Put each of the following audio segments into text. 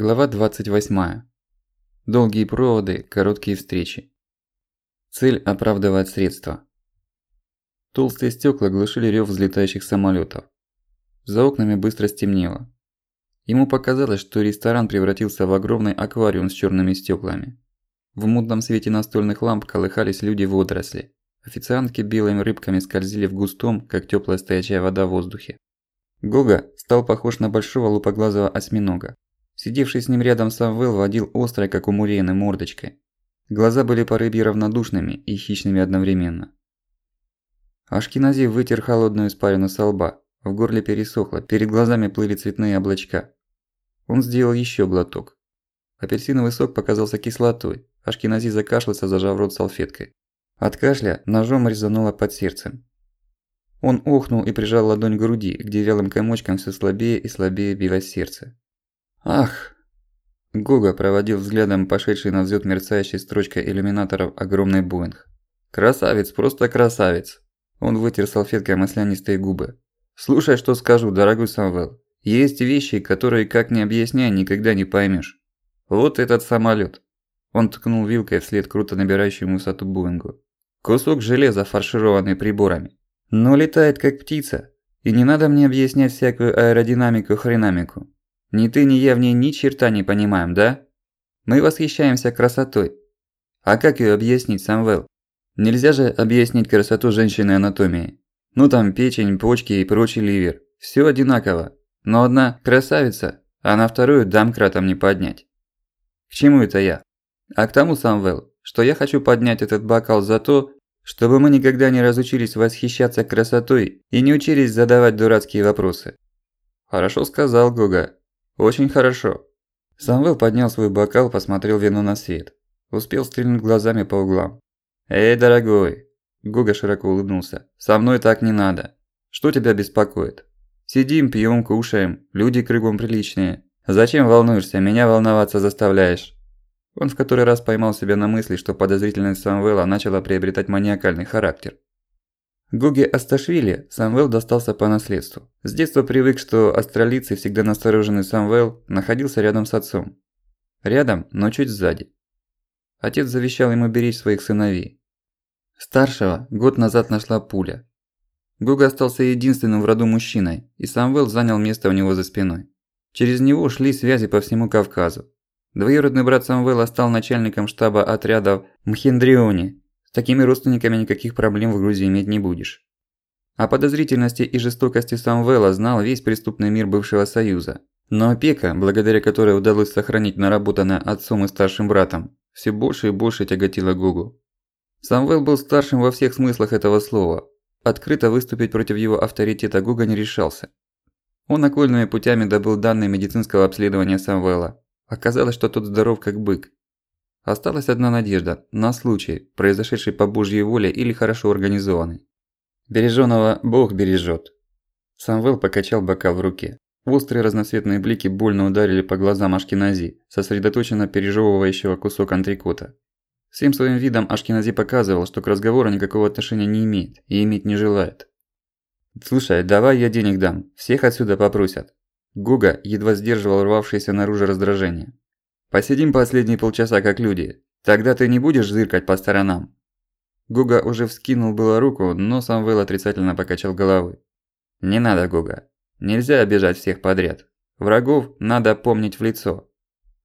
Глава 28. Долгие проводы, короткие встречи. Цель оправдывает средства. Толстые стекла глушили рёв взлетающих самолётов. За окнами быстро стемнело. Ему показалось, что ресторан превратился в огромный аквариум с чёрными стёклами. В мутном свете настольных ламп колыхались люди-водоросли. Официантки белыми рыбками скользили в густом, как тёплая стоячая вода в воздухе. Гога стал похож на большого лупоглазого осьминога. Сидевший с ним рядом Самвел водил острой, как у мурены, мордочкой. Глаза были по рыбье равнодушными и хищными одновременно. Ашкинази вытер холодную испарину со лба. В горле пересохло, перед глазами плыли цветные облачка. Он сделал ещё глоток. Апельсиновый сок показался кислотой. Ашкинази закашлялся, зажав рот салфеткой. От кашля ножом резануло под сердцем. Он охнул и прижал ладонь к груди, где вялым комочком всё слабее и слабее билось сердце. Ах! Гога проводил взглядом пошедший на взлёт мерцающей строчкой иллюминаторов огромный Боинг. Красавец, просто красавец. Он вытер салфеткой маслянистые губы. Слушай, что скажу, дорогой Самвел. Есть вещи, которые, как ни объясняй, никогда не поймёшь. Вот этот самолёт. Он ткнул вилкой вслед круто набирающему высоту Боингу. Кусок железа, фаршированный приборами. Но летает как птица. И не надо мне объяснять всякую аэродинамику-хренамику. Ни ты, ни я в ней ни черта не понимаем, да? Мы восхищаемся красотой. А как её объяснить, Самвел? Нельзя же объяснить красоту женщины анатомии. Ну там печень, почки и прочий ливер. Всё одинаково. Но одна красавица, а на вторую домкратом не поднять. К чему это я? А к тому, Самвел, что я хочу поднять этот бокал за то, чтобы мы никогда не разучились восхищаться красотой и не учились задавать дурацкие вопросы. Хорошо сказал Гога. «Очень хорошо». Самвел поднял свой бокал, посмотрел вино на свет. Успел стрельнуть глазами по углам. «Эй, дорогой!» Гуга широко улыбнулся. «Со мной так не надо. Что тебя беспокоит? Сидим, пьем, кушаем, люди кругом приличные. Зачем волнуешься, меня волноваться заставляешь?» Он в который раз поймал себя на мысли, что подозрительность Самвела начала приобретать маниакальный характер. Гуге Асташвили Самвел достался по наследству. С детства привык, что австралийцы, всегда настороженный Самвел, находился рядом с отцом. Рядом, но чуть сзади. Отец завещал ему беречь своих сыновей. Старшего год назад нашла пуля. Гуга остался единственным в роду мужчиной, и Самвел занял место у него за спиной. Через него шли связи по всему Кавказу. Двоюродный брат Самвела стал начальником штаба отрядов Мхендриони, такими родственниками никаких проблем в Грузии иметь не будешь. О подозрительности и жестокости Самвела знал весь преступный мир бывшего Союза. Но опека, благодаря которой удалось сохранить наработанное отцом и старшим братом, все больше и больше тяготила Гугу. Самвел был старшим во всех смыслах этого слова. Открыто выступить против его авторитета Гуга не решался. Он окольными путями добыл данные медицинского обследования Самвела. Оказалось, что тот здоров как бык, Осталась одна надежда – на случай, произошедший по Божьей воле или хорошо организованный. Бережёного Бог бережёт. Самвел покачал бокал в руке. Острые разноцветные блики больно ударили по глазам Ашкенази, сосредоточенно пережевывающего кусок антрикота. Всем своим видом Ашкенази показывал, что к разговору никакого отношения не имеет и иметь не желает. «Слушай, давай я денег дам, всех отсюда попросят». Гуга едва сдерживал рвавшееся наружу раздражение. Посидим последние полчаса как люди. Тогда ты не будешь зыркать по сторонам». Гуга уже вскинул было руку, но Самвел отрицательно покачал головой. «Не надо, Гуга. Нельзя обижать всех подряд. Врагов надо помнить в лицо.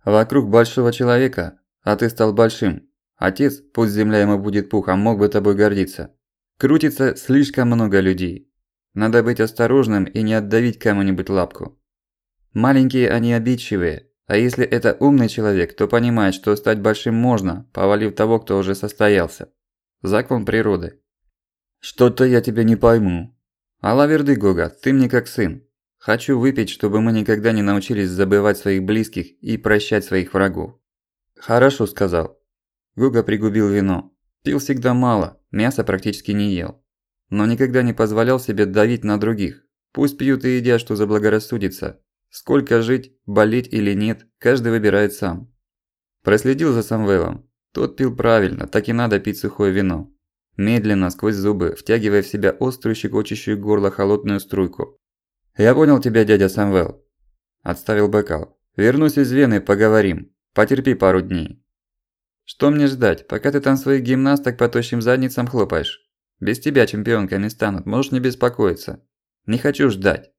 Вокруг большого человека, а ты стал большим. Отец, пусть земля ему будет пухом, мог бы тобой гордиться. Крутится слишком много людей. Надо быть осторожным и не отдавить кому-нибудь лапку. Маленькие они обидчивые, а если это умный человек, то понимает, что стать большим можно, повалив того, кто уже состоялся. Закон природы. Что-то я тебя не пойму. Алаверды, Гога, ты мне как сын. Хочу выпить, чтобы мы никогда не научились забывать своих близких и прощать своих врагов. Хорошо сказал. Гуга пригубил вино. Пил всегда мало, мяса практически не ел. Но никогда не позволял себе давить на других. Пусть пьют и едят, что заблагорассудится, Сколько жить, болеть или нет, каждый выбирает сам. Проследил за Самвелом. Тот пил правильно, так и надо пить сухое вино. Медленно, сквозь зубы, втягивая в себя острую щекочущую горло холодную струйку. «Я понял тебя, дядя Самвел». Отставил бокал. Вернусь из Вены, поговорим. Потерпи пару дней. Что мне ждать, пока ты там своих гимнасток по тощим задницам хлопаешь? Без тебя чемпионками станут, можешь не беспокоиться. Не хочу ждать.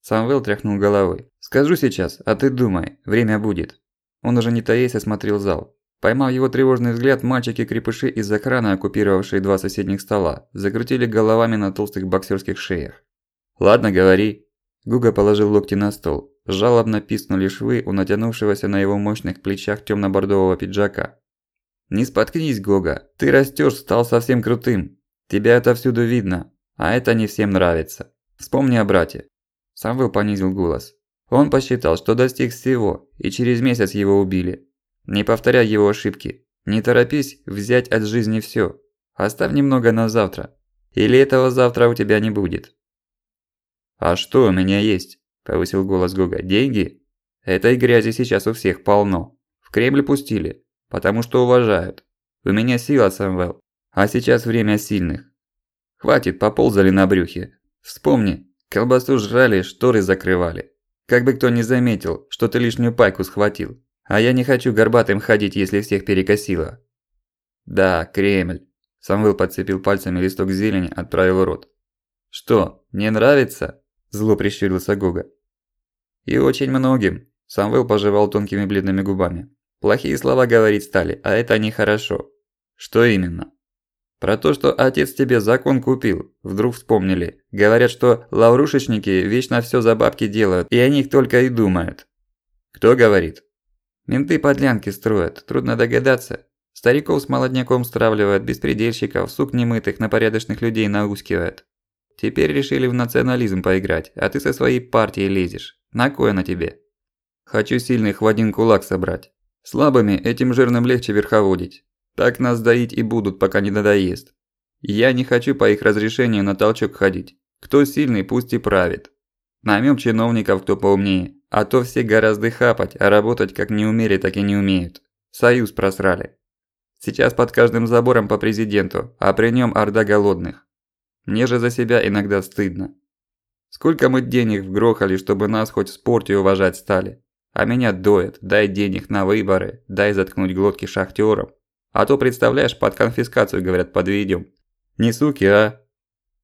Самвел тряхнул головой. Скажу сейчас, а ты думай, время будет. Он уже не таясь осмотрел зал. Поймав его тревожный взгляд, мальчики-крепыши из экрана, оккупировавшие два соседних стола, закрутили головами на толстых боксерских шеях. «Ладно, говори». Гуга положил локти на стол. Жалобно пискнули швы у натянувшегося на его мощных плечах тёмно-бордового пиджака. «Не споткнись, Гога, ты растёшь, стал совсем крутым. Тебя это всюду видно, а это не всем нравится. Вспомни о брате». Самвел понизил голос. Он посчитал, что достиг всего, и через месяц его убили. Не повторяй его ошибки. Не торопись взять от жизни всё. Оставь немного на завтра. Или этого завтра у тебя не будет. «А что у меня есть?» – повысил голос Гога. «Деньги? Этой грязи сейчас у всех полно. В Кремль пустили, потому что уважают. У меня сила, Самвел, а сейчас время сильных. Хватит, поползали на брюхе. Вспомни, колбасу жрали, шторы закрывали. Как бы кто не заметил, что ты лишнюю пайку схватил. А я не хочу горбатым ходить, если всех перекосило. Да, Кремль. Самвел подцепил пальцами листок зелени, отправил в рот. Что, не нравится? Зло прищурился Гога. И очень многим. Самвел пожевал тонкими бледными губами. Плохие слова говорить стали, а это нехорошо. Что именно? Про то, что отец тебе закон купил, вдруг вспомнили. Говорят, что лаврушечники вечно всё за бабки делают, и о них только и думают. Кто говорит? Менты подлянки строят, трудно догадаться. Стариков с молодняком стравливают, беспредельщиков, сук немытых на порядочных людей наускивают. Теперь решили в национализм поиграть, а ты со своей партией лезешь. На кое на тебе? Хочу сильных в один кулак собрать. Слабыми этим жирным легче верховодить. Так нас доить и будут, пока не надоест. Я не хочу по их разрешению на толчок ходить. Кто сильный, пусть и правит. Наймем чиновников, кто поумнее. А то все гораздо хапать, а работать как не умели, так и не умеют. Союз просрали. Сейчас под каждым забором по президенту, а при нем орда голодных. Мне же за себя иногда стыдно. Сколько мы денег вгрохали, чтобы нас хоть в спорте уважать стали. А меня доят, дай денег на выборы, дай заткнуть глотки шахтерам. А то, представляешь, под конфискацию, говорят, подведем. Не суки, а?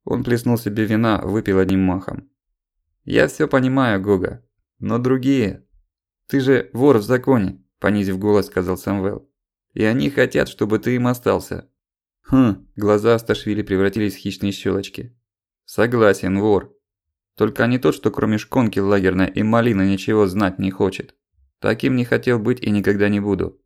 Он плеснул себе вина, выпил одним махом. Я все понимаю, Гога, но другие... Ты же вор в законе, понизив голос, сказал Самвел. И они хотят, чтобы ты им остался. Хм, глаза Асташвили превратились в хищные щелочки. Согласен, вор. Только не тот, что кроме шконки лагерной и малины ничего знать не хочет. Таким не хотел быть и никогда не буду.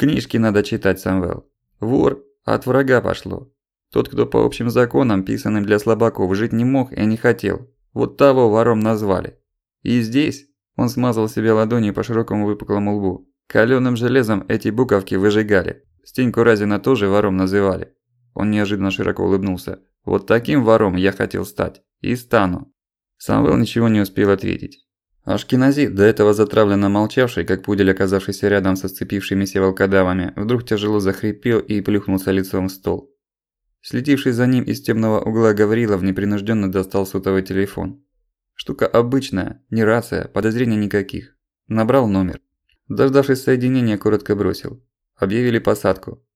Книжки надо читать, Самвел. Вор от врага пошло. Тот, кто по общим законам, писанным для слабаков, жить не мог и не хотел. Вот того вором назвали. И здесь он смазал себе ладони по широкому выпуклому лбу. Калёным железом эти буковки выжигали. Стеньку Разина тоже вором называли. Он неожиданно широко улыбнулся. Вот таким вором я хотел стать. И стану. Самвел ничего не успел ответить. Ашкенази, до этого затравленно молчавший, как пудель, оказавшийся рядом со сцепившимися волкодавами, вдруг тяжело захрипел и плюхнулся лицом в стол. Следивший за ним из темного угла Гаврилов непринужденно достал сотовый телефон. Штука обычная, не рация, подозрений никаких. Набрал номер. Дождавшись соединения, коротко бросил. Объявили посадку.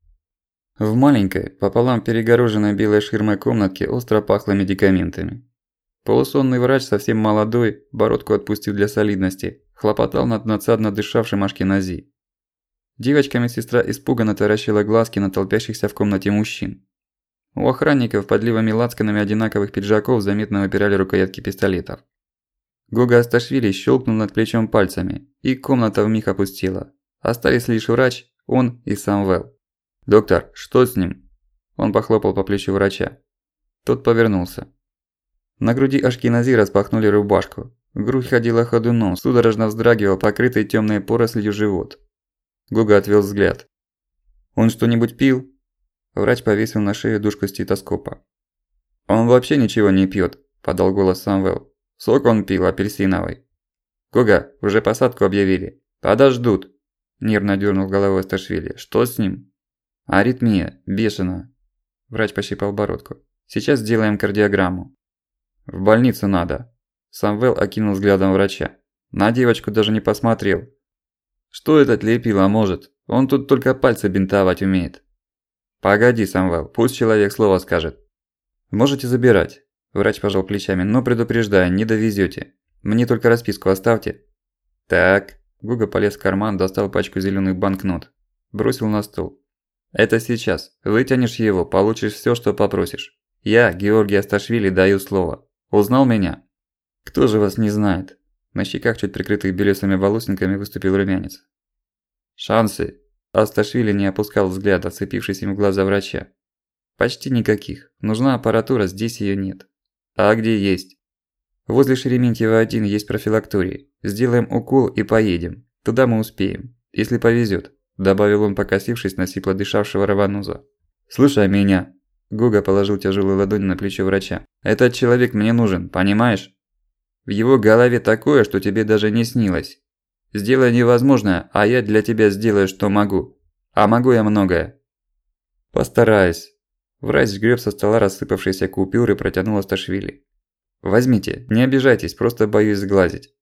В маленькой, пополам перегороженной белой ширмой комнатке остро пахло медикаментами. Полусонный врач, совсем молодой, бородку отпустив для солидности, хлопотал над надсадно дышавшим Ашкенази. Девочка-медсестра испуганно таращила глазки на толпящихся в комнате мужчин. У охранников под ливами лацканами одинаковых пиджаков заметно выпирали рукоятки пистолетов. Гога Асташвили щелкнул над плечом пальцами, и комната вмиг опустела. Остались лишь врач, он и Самвел. «Доктор, что с ним?» Он похлопал по плечу врача. Тот повернулся. На груди Ашкенази распахнули рубашку. Грудь ходила ходуном, судорожно вздрагивал покрытый тёмной порослью живот. Гуга отвел взгляд. «Он что-нибудь пил?» Врач повесил на шею дужку стетоскопа. «Он вообще ничего не пьёт», – подал голос Самвел. Сок он пил апельсиновый. Гога, уже посадку объявили. Подождут. Нервно дернул головой Сташвили. Что с ним? Аритмия, бешеная. Врач пощипал бородку. Сейчас сделаем кардиограмму. В больницу надо. Самвел окинул взглядом врача. На девочку даже не посмотрел. Что этот лепило может? Он тут только пальцы бинтовать умеет. Погоди, Самвел, пусть человек слово скажет. Можете забирать. Врач пожал плечами, но предупреждаю, не довезете. Мне только расписку оставьте. Так. Гуга полез в карман, достал пачку зеленых банкнот. Бросил на стол. Это сейчас. Вытянешь его, получишь все, что попросишь. Я, Георгий Асташвили, даю слово. Узнал меня? Кто же вас не знает? На щеках, чуть прикрытых белесыми волосинками, выступил румянец. Шансы. Асташвили не опускал взгляда, вцепившись им в глаза врача. Почти никаких. Нужна аппаратура, здесь её нет. А где есть? Возле Шереметьево 1 есть профилакторий. Сделаем укол и поедем. Туда мы успеем. Если повезёт, добавил он, покосившись на сипло дышавшего Равануза. Слушай меня. Гуга положил тяжелую ладонь на плечо врача. Этот человек мне нужен, понимаешь? В его голове такое, что тебе даже не снилось. Сделай невозможное, а я для тебя сделаю, что могу. А могу я многое. Постараюсь. Врач сгреб со стола рассыпавшиеся купюры и протянул Асташвили. «Возьмите, не обижайтесь, просто боюсь сглазить».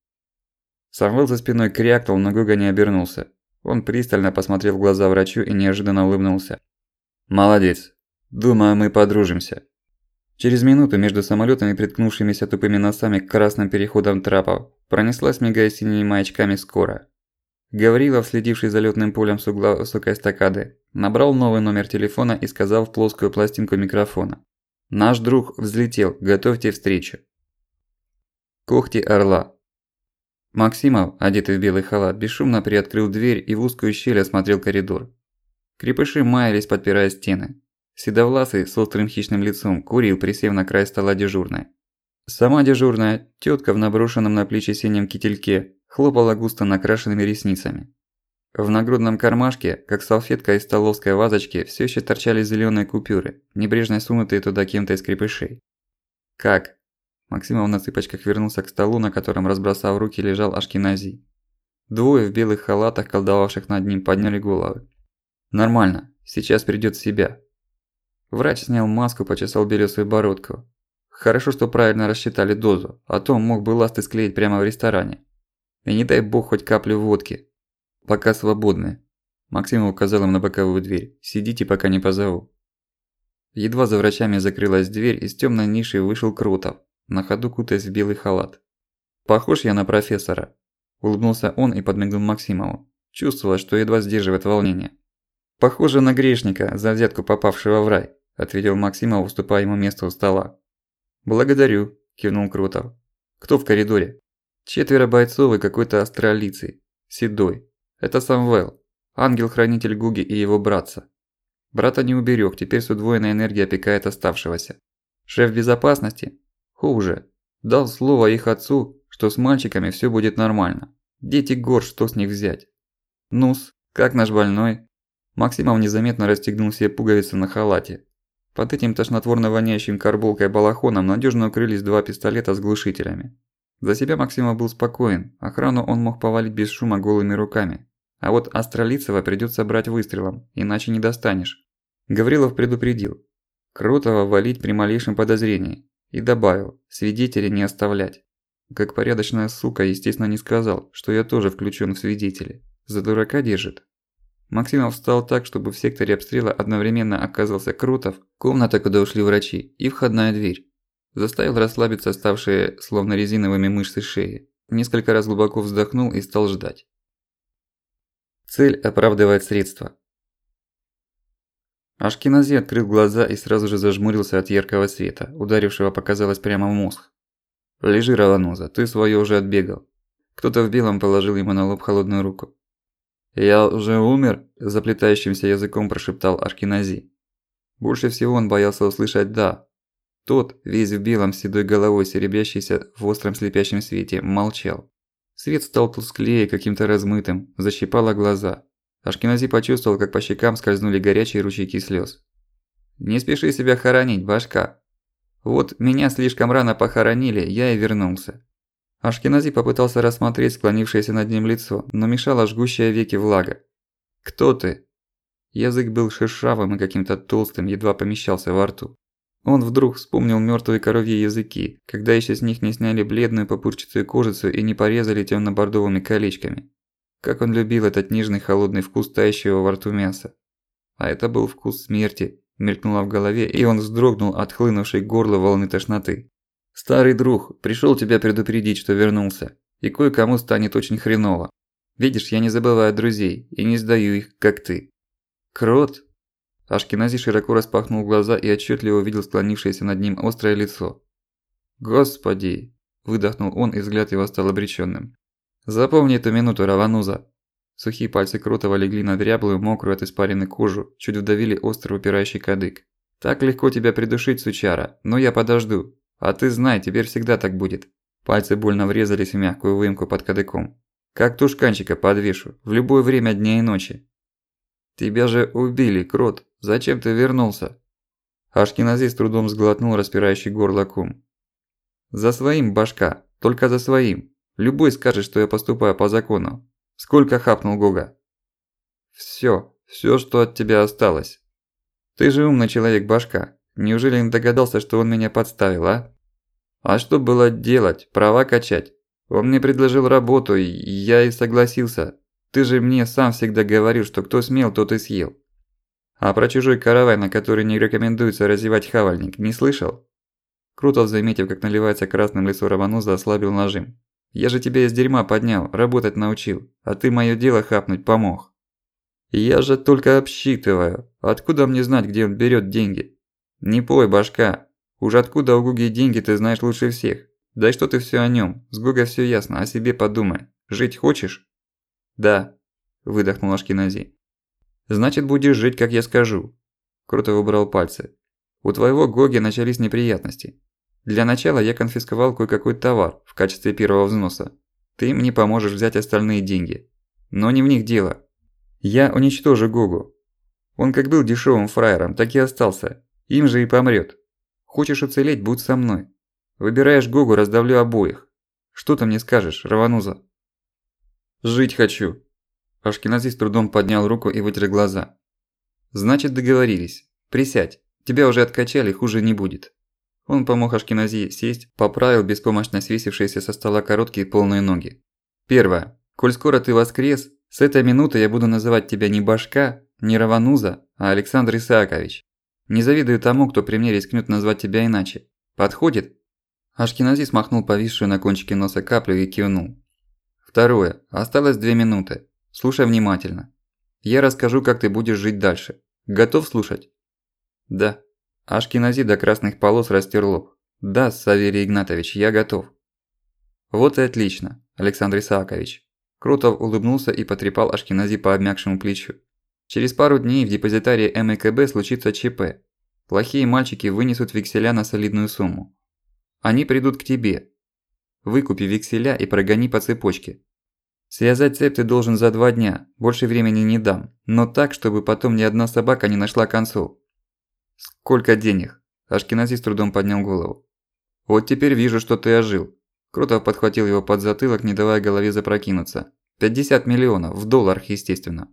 Самвел за спиной крякнул, но Гуга не обернулся. Он пристально посмотрел в глаза врачу и неожиданно улыбнулся. «Молодец. Думаю, мы подружимся». Через минуту между самолётами, приткнувшимися тупыми носами к красным переходам трапов, пронеслась мигая синими маячками скоро. Гаврилов, следивший за лётным полем с угла высокой стакады, набрал новый номер телефона и сказал в плоскую пластинку микрофона. «Наш друг взлетел, готовьте встречу». Когти орла. Максимов, одетый в белый халат, бесшумно приоткрыл дверь и в узкую щель осмотрел коридор. Крепыши маялись, подпирая стены. Седовласый, с острым хищным лицом, курил, присев на край стола дежурной. Сама дежурная, тётка в наброшенном на плечи синем кительке, хлопала густо накрашенными ресницами. В нагрудном кармашке, как салфетка из столовской вазочки, все еще торчали зеленые купюры, небрежно сунутые туда кем-то из крепышей. «Как?» Максимов на цыпочках вернулся к столу, на котором, разбросав руки, лежал Ашкенази. Двое в белых халатах, колдовавших над ним, подняли головы. «Нормально, сейчас придёт в себя». Врач снял маску, почесал белесую бородку. Хорошо, что правильно рассчитали дозу, а то мог бы ласты склеить прямо в ресторане. И не дай бог хоть каплю водки. Пока свободны. Максим указал им на боковую дверь. Сидите, пока не позову. Едва за врачами закрылась дверь, из тёмной ниши вышел Крутов, на ходу кутаясь в белый халат. «Похож я на профессора», – улыбнулся он и подмигнул Максимову. Чувствовалось, что едва сдерживает волнение. «Похоже на грешника, за взятку попавшего в рай», – ответил Максимов, уступая ему место у стола. «Благодарю», – кивнул Крутов. «Кто в коридоре?» Четверо бойцов и какой-то астралицей, седой. Это Самвел, ангел-хранитель Гуги и его братца. Брата не уберег, теперь с удвоенной энергией опекает оставшегося. Шеф безопасности? Хуже. Дал слово их отцу, что с мальчиками всё будет нормально. Дети гор, что с них взять? Нус, как наш больной? Максимов незаметно расстегнул все пуговицы на халате. Под этим тошнотворно воняющим карболкой балахоном надёжно укрылись два пистолета с глушителями. За себя Максимов был спокоен, охрану он мог повалить без шума голыми руками. А вот Астролицева придётся брать выстрелом, иначе не достанешь. Гаврилов предупредил. Крутого валить при малейшем подозрении. И добавил, свидетелей не оставлять. Как порядочная сука, естественно, не сказал, что я тоже включен в свидетели. За дурака держит. Максимов встал так, чтобы в секторе обстрела одновременно оказался Крутов, комната, куда ушли врачи, и входная дверь. Заставил расслабиться ставшие словно резиновыми мышцы шеи. Несколько раз глубоко вздохнул и стал ждать. Цель оправдывает средства. Ашкенази открыл глаза и сразу же зажмурился от яркого света, ударившего, показалось, прямо в мозг. «Лежи, Равануза, ты своё уже отбегал». Кто-то в белом положил ему на лоб холодную руку. «Я уже умер?» – заплетающимся языком прошептал Ашкенази. Больше всего он боялся услышать «да», тот, весь в белом седой головой, серебрящийся в остром слепящем свете, молчал. Свет стал тусклее, каким-то размытым, защипало глаза. Ашкенази почувствовал, как по щекам скользнули горячие ручейки слез. «Не спеши себя хоронить, башка. Вот меня слишком рано похоронили, я и вернулся». Ашкенази попытался рассмотреть склонившееся над ним лицо, но мешала жгущая веки влага. «Кто ты?» Язык был шершавым и каким-то толстым, едва помещался во рту. Он вдруг вспомнил мёртвые коровьи языки, когда ещё с них не сняли бледную пупырчатую кожицу и не порезали тёмно-бордовыми колечками. Как он любил этот нежный холодный вкус тающего во рту мяса. А это был вкус смерти, мелькнуло в голове, и он вздрогнул от хлынувшей к горлу волны тошноты. «Старый друг, пришёл тебя предупредить, что вернулся, и кое-кому станет очень хреново. Видишь, я не забываю друзей и не сдаю их, как ты». «Крот?» Ашкенази широко распахнул глаза и отчетливо увидел склонившееся над ним острое лицо. «Господи!» – выдохнул он, и взгляд его стал обречённым. «Запомни эту минуту, Равануза!» Сухие пальцы Крутого легли на дряблую, мокрую от испарины кожу, чуть вдавили острый упирающий кадык. «Так легко тебя придушить, сучара, но я подожду. А ты знай, теперь всегда так будет». Пальцы больно врезались в мягкую выемку под кадыком. «Как тушканчика подвешу, в любое время дня и ночи». «Тебя же убили, Крот!» Зачем ты вернулся?» Ашкенази с трудом сглотнул распирающий горло кум. «За своим, башка, только за своим. Любой скажет, что я поступаю по закону. Сколько хапнул Гога?» «Всё, всё, что от тебя осталось. Ты же умный человек, башка. Неужели не догадался, что он меня подставил, а? А что было делать? Права качать? Он мне предложил работу, и я и согласился. Ты же мне сам всегда говорил, что кто смел, тот и съел. А про чужой каравай, на который не рекомендуется развивать хавальник, не слышал? Крутов, заметив, как наливается красным лицо Романуза, ослабил нажим. «Я же тебя из дерьма поднял, работать научил, а ты моё дело хапнуть помог». «Я же только обсчитываю. Откуда мне знать, где он берёт деньги?» «Не пой, башка. Уж откуда у Гуги деньги ты знаешь лучше всех. Да что ты всё о нём? С Гуга всё ясно, о себе подумай. Жить хочешь?» «Да», – выдохнул Ашкинази. Значит, будешь жить, как я скажу. Круто выбрал пальцы. У твоего Гоги начались неприятности. Для начала я конфисковал кое-какой товар в качестве первого взноса. Ты мне поможешь взять остальные деньги. Но не в них дело. Я уничтожу Гогу. Он как был дешевым фраером, так и остался. Им же и помрет. Хочешь уцелеть, будь со мной. Выбираешь Гогу, раздавлю обоих. Что ты мне скажешь, Равануза? Жить хочу, Ашкенази с трудом поднял руку и вытер глаза. «Значит, договорились. Присядь. Тебя уже откачали, хуже не будет». Он помог Ашкенази сесть, поправил беспомощно свесившиеся со стола короткие полные ноги. «Первое. Коль скоро ты воскрес, с этой минуты я буду называть тебя не Башка, не Равануза, а Александр Исаакович. Не завидую тому, кто при мне рискнет назвать тебя иначе. Подходит?» Ашкенази смахнул повисшую на кончике носа каплю и кивнул. «Второе. Осталось две минуты. Слушай внимательно. Я расскажу, как ты будешь жить дальше. Готов слушать? Да. Ашкенази до красных полос растер лоб. Да, Савелий Игнатович, я готов. Вот и отлично, Александр Исаакович. Крутов улыбнулся и потрепал Ашкенази по обмякшему плечу. Через пару дней в депозитарии МКБ случится ЧП. Плохие мальчики вынесут векселя на солидную сумму. Они придут к тебе. Выкупи векселя и прогони по цепочке. Связать цепь ты должен за два дня, больше времени не дам, но так, чтобы потом ни одна собака не нашла концов. Сколько денег? Ашкенази с трудом поднял голову. Вот теперь вижу, что ты ожил. Крутов подхватил его под затылок, не давая голове запрокинуться. 50 миллионов, в долларах, естественно.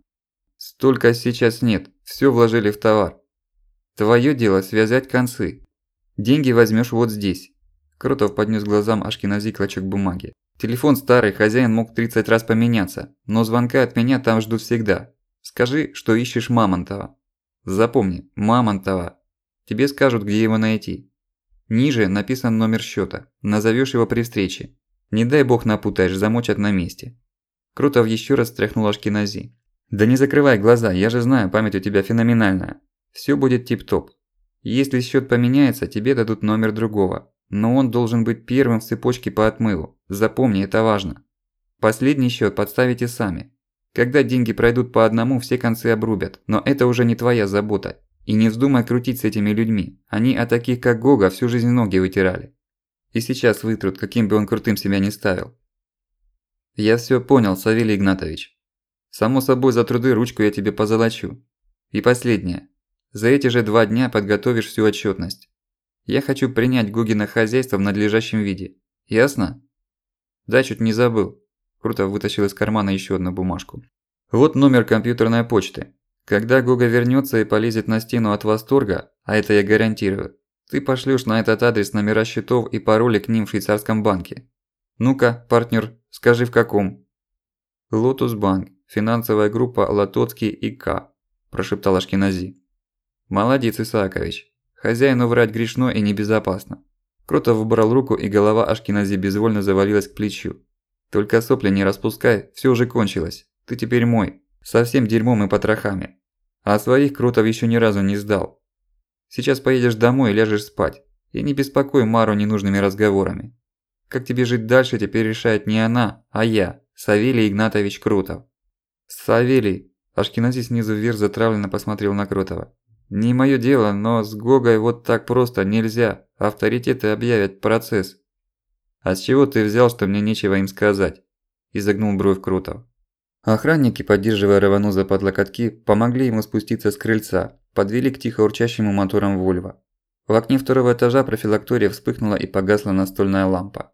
Столько сейчас нет, всё вложили в товар. Твоё дело связать концы. Деньги возьмёшь вот здесь. Крутов поднес глазам Ашкенази клочок бумаги. Телефон старый, хозяин мог 30 раз поменяться, но звонка от меня там ждут всегда. Скажи, что ищешь Мамонтова. Запомни, Мамонтова. Тебе скажут, где его найти. Ниже написан номер счета. Назовешь его при встрече. Не дай бог напутаешь, замочат на месте. Крутов еще раз стряхнул Ашкенази. Да не закрывай глаза, я же знаю, память у тебя феноменальная. Все будет тип-топ. Если счет поменяется, тебе дадут номер другого. Но он должен быть первым в цепочке по отмыву. Запомни, это важно. Последний счет подставите сами. Когда деньги пройдут по одному, все концы обрубят. Но это уже не твоя забота. И не вздумай крутить с этими людьми. Они о таких, как Гога, всю жизнь ноги вытирали. И сейчас вытрут, каким бы он крутым себя ни ставил. Я все понял, Савелий Игнатович. Само собой, за труды ручку я тебе позолочу. И последнее. За эти же два дня подготовишь всю отчетность. Я хочу принять Гугина хозяйство в надлежащем виде. Ясно? Да, чуть не забыл. Круто вытащил из кармана еще одну бумажку. Вот номер компьютерной почты. Когда Гуга вернется и полезет на стену от восторга, а это я гарантирую, Ты пошлёшь на этот адрес номера счетов и пароли к ним в швейцарском банке. Ну-ка, партнер, скажи в каком? Лотус Банк, финансовая группа Латоцкий и К, прошептал Ашкенази. Молодец, Исаакович. Хозяину врать грешно и небезопасно. Кротов выбрал руку, и голова Ашкенази безвольно завалилась к плечу. Только сопли не распускай, всё уже кончилось. Ты теперь мой, со всем дерьмом и потрохами. А своих Кротов ещё ни разу не сдал. Сейчас поедешь домой и ляжешь спать. И не беспокой Мару ненужными разговорами. Как тебе жить дальше, теперь решает не она, а я, Савелий Игнатович Крутов. Савелий, Ашкенази снизу вверх затравленно посмотрел на Крутова. Не моё дело, но с Гогой вот так просто нельзя. Авторитеты объявят процесс. А с чего ты взял, что мне нечего им сказать? Изогнул бровь Крутов. Охранники, поддерживая Равануза под локотки, помогли ему спуститься с крыльца, подвели к тихо урчащему моторам Вольво. В окне второго этажа профилактория вспыхнула и погасла настольная лампа.